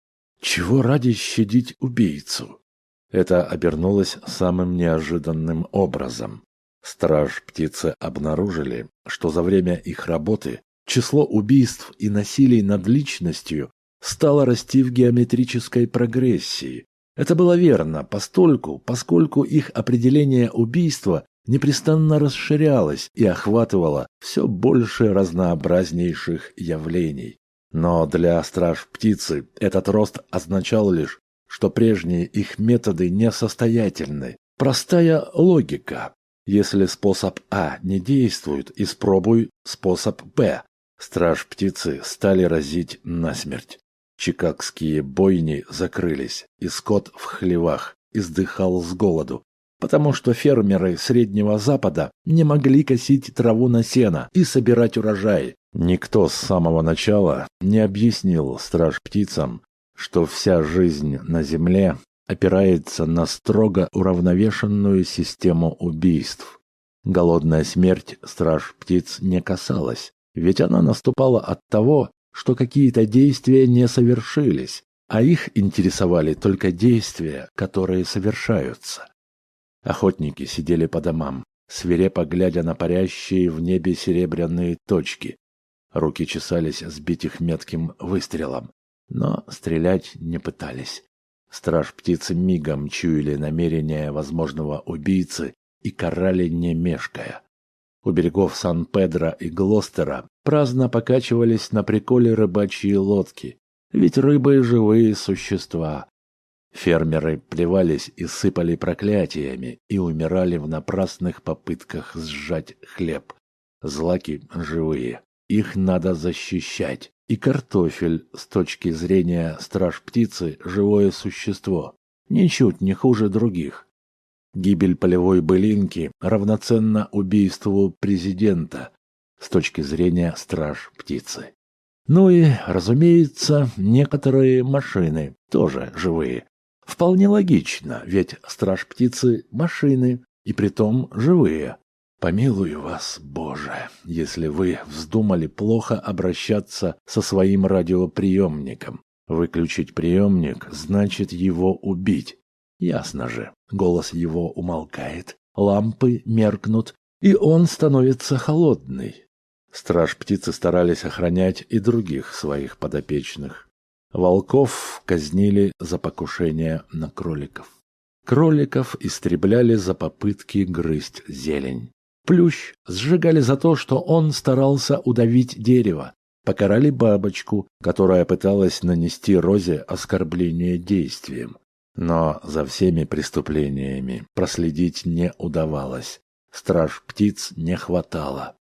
Чего ради щадить убийцу? Это обернулось самым неожиданным образом. Страж птицы обнаружили, что за время их работы число убийств и насилий над личностью стало расти в геометрической прогрессии. Это было верно, постольку, поскольку их определение убийства непрестанно расширялось и охватывало все больше разнообразнейших явлений. Но для страж птицы этот рост означал лишь, что прежние их методы несостоятельны. Простая логика. Если способ А не действует, испробуй способ Б. Страж птицы стали разить насмерть. Чикагские бойни закрылись, и скот в хлевах издыхал с голоду, потому что фермеры Среднего Запада не могли косить траву на сено и собирать урожай. Никто с самого начала не объяснил страж-птицам, что вся жизнь на Земле опирается на строго уравновешенную систему убийств. Голодная смерть страж-птиц не касалась, ведь она наступала от того, что какие-то действия не совершились, а их интересовали только действия, которые совершаются. Охотники сидели по домам, свирепо глядя на парящие в небе серебряные точки. Руки чесались сбить их метким выстрелом, но стрелять не пытались. Страж птицы мигом чуяли намерения возможного убийцы и карали не мешкая. У берегов Сан-Педро и Глостера праздно покачивались на приколе рыбачьи лодки, ведь рыбы — живые существа. Фермеры плевались и сыпали проклятиями и умирали в напрасных попытках сжать хлеб. Злаки живые, их надо защищать. И картофель, с точки зрения страж-птицы, живое существо, ничуть не хуже других. Гибель полевой былинки равноценна убийству президента с точки зрения страж-птицы. Ну и, разумеется, некоторые машины тоже живые. Вполне логично, ведь страж-птицы – машины, и притом живые. Помилую вас, Боже, если вы вздумали плохо обращаться со своим радиоприемником. Выключить приемник значит его убить. Ясно же, голос его умолкает, лампы меркнут, и он становится холодный. Страж птицы старались охранять и других своих подопечных. Волков казнили за покушение на кроликов. Кроликов истребляли за попытки грызть зелень. Плющ сжигали за то, что он старался удавить дерево. Покарали бабочку, которая пыталась нанести Розе оскорбление действием. Но за всеми преступлениями проследить не удавалось. Страж птиц не хватало.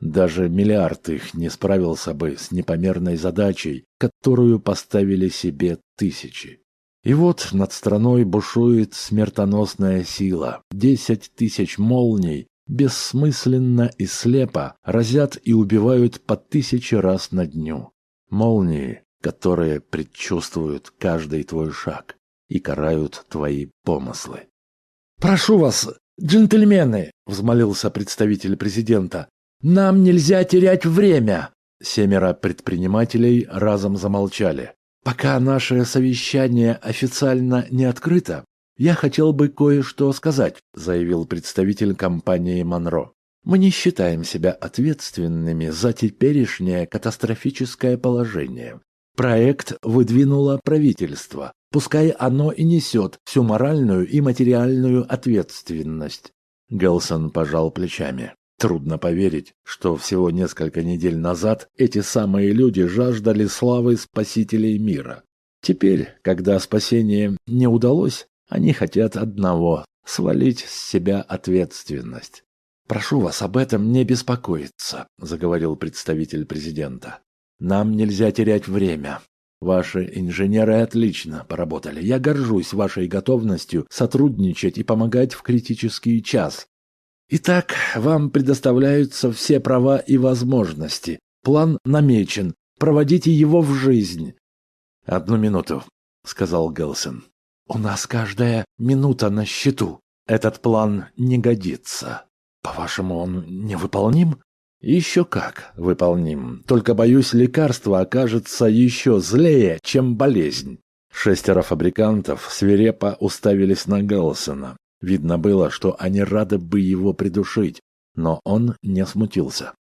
Даже миллиард их не справился бы с непомерной задачей, которую поставили себе тысячи. И вот над страной бушует смертоносная сила. Десять тысяч молний бессмысленно и слепо разят и убивают по тысяче раз на дню. Молнии, которые предчувствуют каждый твой шаг и карают твои помыслы. «Прошу вас, джентльмены!» — взмолился представитель президента. «Нам нельзя терять время!» Семеро предпринимателей разом замолчали. «Пока наше совещание официально не открыто, я хотел бы кое-что сказать», — заявил представитель компании «Монро». «Мы не считаем себя ответственными за теперешнее катастрофическое положение. Проект выдвинуло правительство, Пускай оно и несет всю моральную и материальную ответственность. Гелсон пожал плечами. Трудно поверить, что всего несколько недель назад эти самые люди жаждали славы спасителей мира. Теперь, когда спасение не удалось, они хотят одного – свалить с себя ответственность. «Прошу вас об этом не беспокоиться», – заговорил представитель президента. «Нам нельзя терять время. Ваши инженеры отлично поработали. Я горжусь вашей готовностью сотрудничать и помогать в критический час. Итак, вам предоставляются все права и возможности. План намечен. Проводите его в жизнь. Одну минуту, сказал Гелсен. У нас каждая минута на счету. Этот план не годится. По-вашему, он невыполним? Еще как выполним. Только, боюсь, лекарство окажется еще злее, чем болезнь. Шестеро фабрикантов свирепо уставились на Гелсена. Видно было, что они рады бы его придушить, но он не смутился.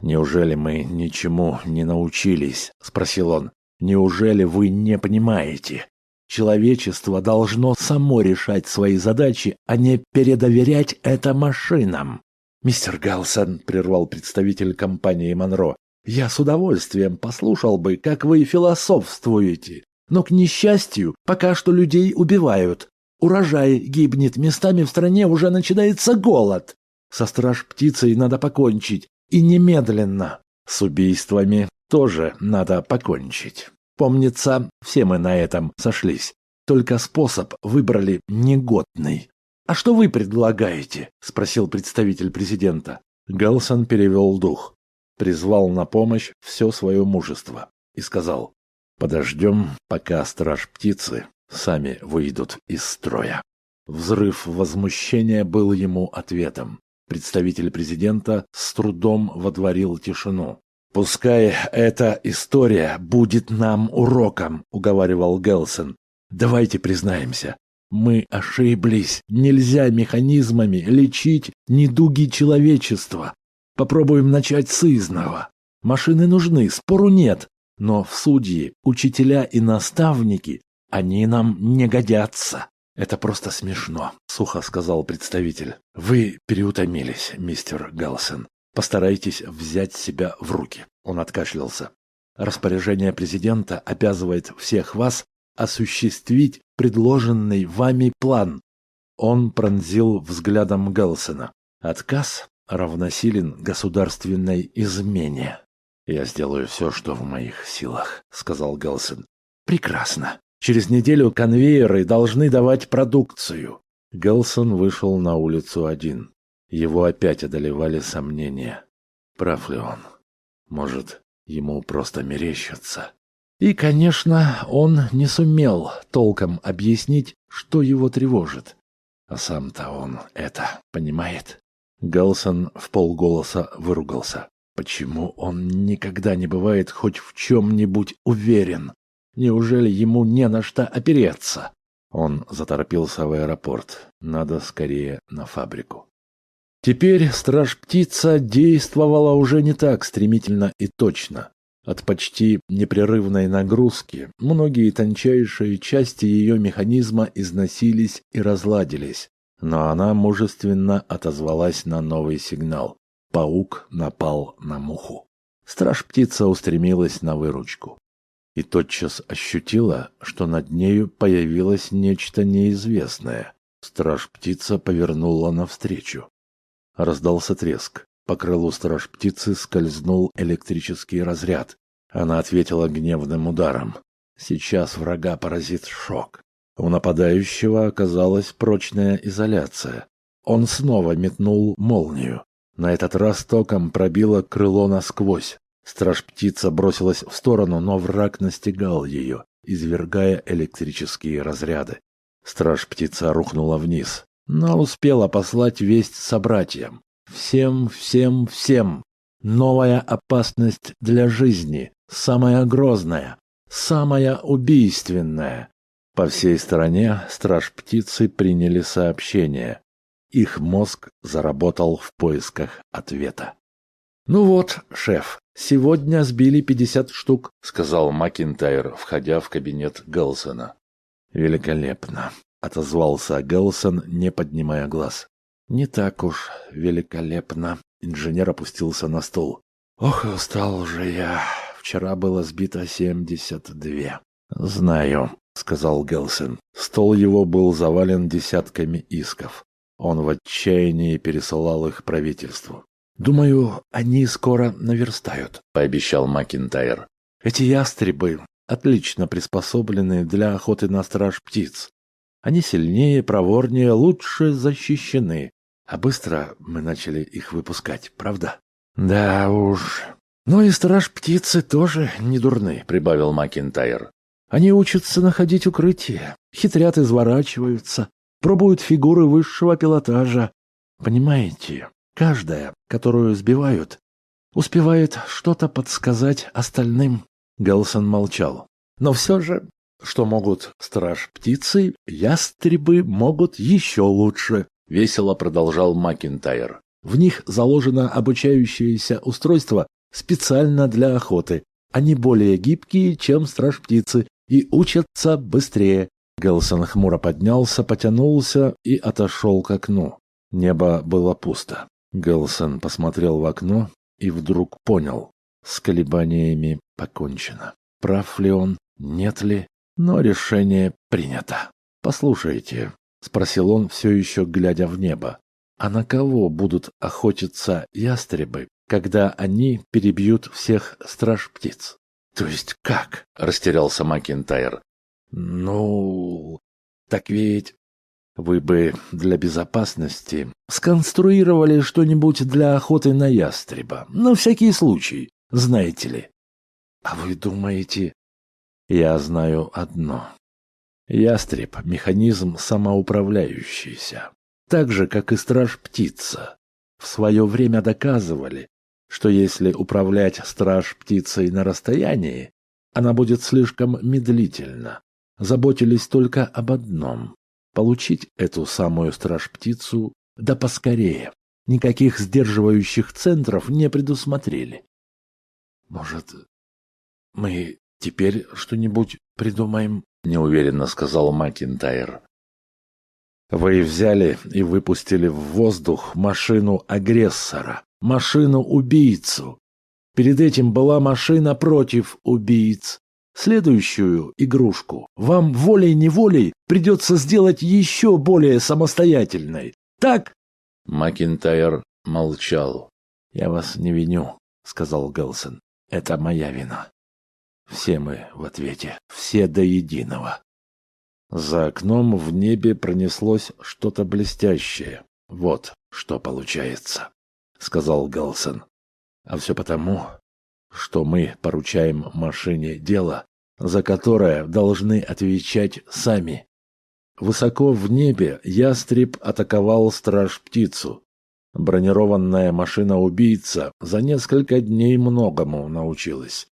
«Неужели мы ничему не научились?» — спросил он. «Неужели вы не понимаете? Человечество должно само решать свои задачи, а не передоверять это машинам». «Мистер Галсон», — прервал представитель компании «Монро», «я с удовольствием послушал бы, как вы философствуете, но, к несчастью, пока что людей убивают. Урожай гибнет, местами в стране уже начинается голод. Со страж-птицей надо покончить, и немедленно. С убийствами тоже надо покончить. Помнится, все мы на этом сошлись. Только способ выбрали негодный. «А что вы предлагаете?» – спросил представитель президента. Галсон перевел дух, призвал на помощь все свое мужество и сказал «Подождем, пока страж-птицы сами выйдут из строя. Взрыв возмущения был ему ответом. Представитель президента с трудом водворил тишину. «Пускай эта история будет нам уроком», — уговаривал Гелсен. «Давайте признаемся, мы ошиблись. Нельзя механизмами лечить недуги человечества. Попробуем начать с изного. Машины нужны, спору нет. Но в судьи, учителя и наставники они нам не годятся. Это просто смешно, сухо сказал представитель. Вы переутомились, мистер Галсон. Постарайтесь взять себя в руки. Он откашлялся. Распоряжение президента обязывает всех вас осуществить предложенный вами план. Он пронзил взглядом Галсона. Отказ равносилен государственной измене. «Я сделаю все, что в моих силах», — сказал Галсон. «Прекрасно. Через неделю конвейеры должны давать продукцию. Гэлсон вышел на улицу один. Его опять одолевали сомнения. Прав ли он? Может, ему просто мерещится? И, конечно, он не сумел толком объяснить, что его тревожит. А сам-то он это понимает. Галсон в полголоса выругался. Почему он никогда не бывает хоть в чем-нибудь уверен? Неужели ему не на что опереться? Он заторопился в аэропорт. Надо скорее на фабрику. Теперь страж-птица действовала уже не так стремительно и точно. От почти непрерывной нагрузки многие тончайшие части ее механизма износились и разладились, но она мужественно отозвалась на новый сигнал. Паук напал на муху. Страж-птица устремилась на выручку и тотчас ощутила, что над нею появилось нечто неизвестное. Страж-птица повернула навстречу. Раздался треск. По крылу страж-птицы скользнул электрический разряд. Она ответила гневным ударом. Сейчас врага поразит шок. У нападающего оказалась прочная изоляция. Он снова метнул молнию. На этот раз током пробило крыло насквозь. Страж-птица бросилась в сторону, но враг настигал ее, извергая электрические разряды. Страж-птица рухнула вниз, но успела послать весть собратьям. Всем, всем, всем. Новая опасность для жизни, самая грозная, самая убийственная. По всей стране страж-птицы приняли сообщение. Их мозг заработал в поисках ответа. «Ну вот, шеф, сегодня сбили пятьдесят штук», — сказал Макинтайр, входя в кабинет Гэлсона. «Великолепно», — отозвался Гэлсон, не поднимая глаз. «Не так уж великолепно». Инженер опустился на стул. «Ох, устал же я. Вчера было сбито семьдесят две». «Знаю», — сказал Гелсон. Стол его был завален десятками исков. Он в отчаянии пересылал их правительству. «Думаю, они скоро наверстают», — пообещал Макинтайр. «Эти ястребы отлично приспособлены для охоты на страж птиц. Они сильнее, проворнее, лучше защищены. А быстро мы начали их выпускать, правда? Да уж. Ну и страж птицы тоже не дурны, прибавил Макинтайр. Они учатся находить укрытие, хитрят, изворачиваются, пробуют фигуры высшего пилотажа. Понимаете, каждая, которую сбивают, успевает что-то подсказать остальным. Гэлсон молчал. Но все же, что могут страж птицы, ястребы могут еще лучше, весело продолжал Макинтайр. В них заложено обучающееся устройство специально для охоты. Они более гибкие, чем страж птицы, и учатся быстрее. Гэлсон хмуро поднялся, потянулся и отошел к окну. Небо было пусто. Гэлсон посмотрел в окно и вдруг понял. С колебаниями покончено. Прав ли он, нет ли, но решение принято. «Послушайте», — спросил он, все еще глядя в небо, «а на кого будут охотиться ястребы, когда они перебьют всех страж-птиц?» «То есть как?» — растерялся Макинтайр. «Ну, так ведь вы бы для безопасности сконструировали что-нибудь для охоты на ястреба. На всякий случай, знаете ли. А вы думаете... Я знаю одно. Ястреб — механизм самоуправляющийся. Так же, как и страж-птица. В свое время доказывали, что если управлять страж-птицей на расстоянии, она будет слишком медлительна. Заботились только об одном — получить эту самую страж-птицу да поскорее. Никаких сдерживающих центров не предусмотрели. Может, мы теперь что-нибудь придумаем? Неуверенно сказал Макинтайр. Вы взяли и выпустили в воздух машину агрессора, машину-убийцу. Перед этим была машина против убийц. Следующую игрушку вам волей-неволей придется сделать еще более самостоятельной. Так? Макинтайр молчал. «Я вас не виню», — сказал Гелсон. «Это моя вина. Все мы в ответе, все до единого». За окном в небе пронеслось что-то блестящее. «Вот что получается», — сказал Гелсон. «А все потому, что мы поручаем машине дело, за которое должны отвечать сами. Высоко в небе ястреб атаковал страж-птицу. Бронированная машина-убийца за несколько дней многому научилась.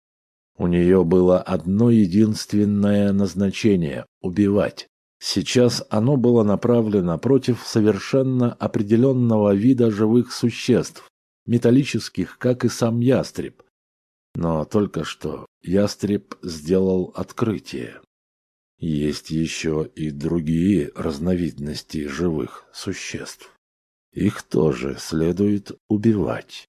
У нее было одно единственное назначение – убивать. Сейчас оно было направлено против совершенно определенного вида живых существ, металлических, как и сам ястреб. Но только что ястреб сделал открытие. Есть еще и другие разновидности живых существ. Их тоже следует убивать.